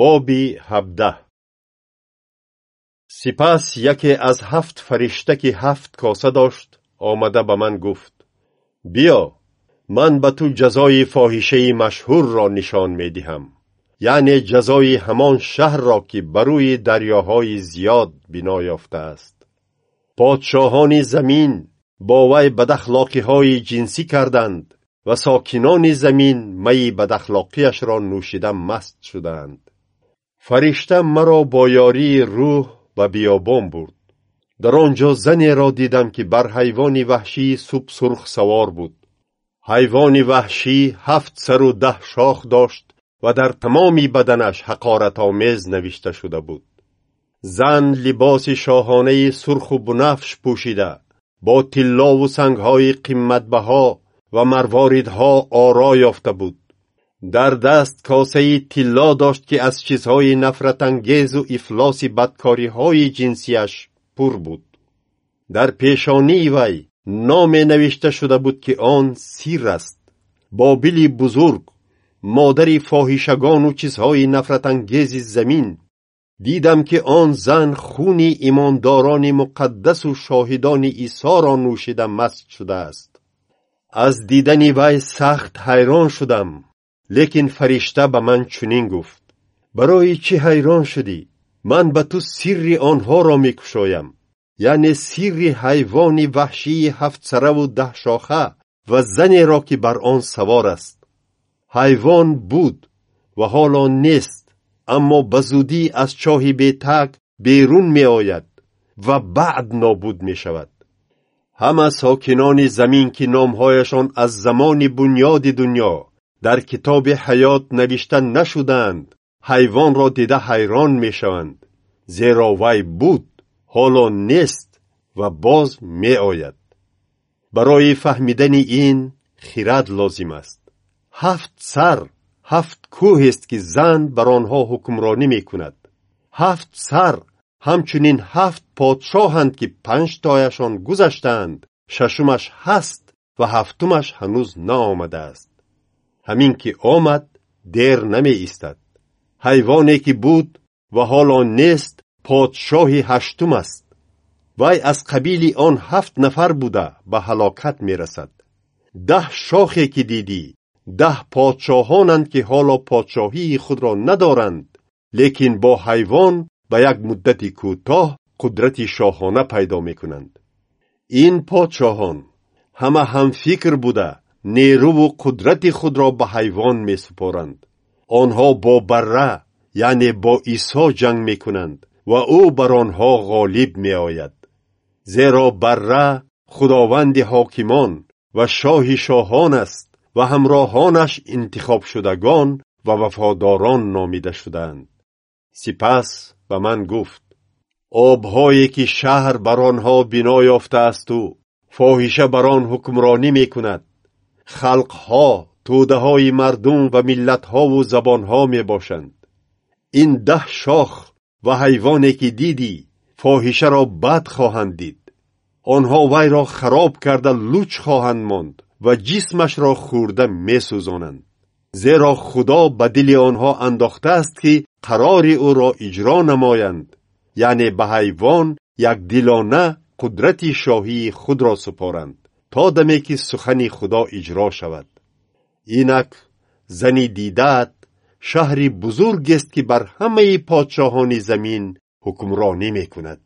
боби ҳабдаҳ сипас яке аз ҳафт фаришта ки ҳафт коса дошт омада ба ман гуфт биё ман ба ту ҷазои фоҳишаи машҳурро нишон медиҳам яъне ҷазои ҳамон шаҳрро ки ба рӯи дарёҳои зиёд бино ёфтааст. Подшоҳони замин бо вай бадахлоқиҳои ҷинсӣ карданд ва сокинони замин майи бадахлоқиашро нӯшида маст шудаанд фаришта маро бо ёрии рӯҳ ба биёбон бурд. Дар он ҷо занеро дидам ки бар ҳайвони ваҳшии субсурх савор буд. Ҳайвони ваҳшӣ ҳафт сару даҳ шох дошт ва дар тамоми баданаш ҳақоратомез навишта шуда буд. Зан либоси шоҳонаи сурху бунафш пӯшида бо тиллову сангҳои қимматбаҳо ва марворидҳо оро ёфта буд дар даст косаи тилло дошт ки аз чизҳои нафратангезу ифлоси бадкориҳои ҷинсияш пур буд. Дар пешонии вай номе навишта шуда буд ки он сир аст. Бобили бузург модари фоҳишагону чизҳои нафратангези замин дидам ки он зан хуни имондорони муқаддасу шоҳидони исоро нӯшида маст шудааст аз дидани вай сахт ҳайрон шудам лекин фаришта ба ман чунин гуфт. Барои чӣ ҳайрон шудӣ? Ман ба ту сирри онҳоро мекушоям. Яъне сирри ҳайвони ваҳшии ҳафтсараву даҳшоха ва занеро ки бар он савор аст. Ҳайвон буд ва ҳоло нест аммо ба зудӣ аз чоҳи бетаг берун меояд ва баъд нобуд мешавад. Ҳама сокинони замин ки номҳояшон аз замони бунёди дуньё дар китоби ҳаёт навишта нашудаанд ҳайвонро дида ҳайрон мешаванд. Зеро вай буд ҳоло нест ва боз меояд. Барои фаҳмидани ин хирад лозим аст. Ҳафт сар ҳафт кӯҳест ки зан бар онҳо ҳукмронӣ мекунад. Ҳафт сар ҳамчунин ҳафт подшоҳанд ки панҷтояшон гузаштаанд. Шашумаш ҳаст ва ҳафтумаш ҳанӯз наомадааст ҳамин ки омад дер намеистад. Ҳайвоне ки буд ва ҳоло нест подшоҳи ҳаштум аст. Вай аз қабили он ҳафт нафар буда ба ҳалокат мерасад. Даҳ шохе ки дидӣ даҳ подшоҳонанд ки ҳоло подшоҳии худро надоранд лекин бо ҳайвон ба як муддати кӯтоҳ қудрати шоҳона пайдо мекунанд. Ин подшоҳон ҳама ҳамфикр буда нерӯву қудрати худро ба ҳайвон месупоранд. Онҳо бо барра яъне бо исо ҷанг мекунанд ва ӯ бар онҳо ғолиб меояд. Зеро барра худованди ҳокимон ва шоҳи шоҳон аст ва ҳамроҳонаш интихобшудагон ва вафодорон номида шудаанд. Сипас ба ман гуфт обҳое ки шаҳр бар онҳо бино ёфтаасту фоҳиша бар он ҳукмронӣ мекунад халқҳо тӯдаҳои мардум ва миллатҳову забонҳо мебошанд ин даҳ шох ва ҳайвоне ки дидӣ фоҳишаро бад хоҳанд дид онҳо вайро хароб карда луч хоҳанд монд ва ҷисмашро хӯрда месӯзонанд зеро худо ба дили онҳо андохтааст ки қарори ӯро иҷро намоянд яъне ба ҳайвон якдилона қудрати шоҳии худро супоранд то даме ки сухани худо иҷро шавад. Инак зани дидаат шаҳри бузургест ки бар ҳамаи подшоҳони замин ҳукмронӣ мекунад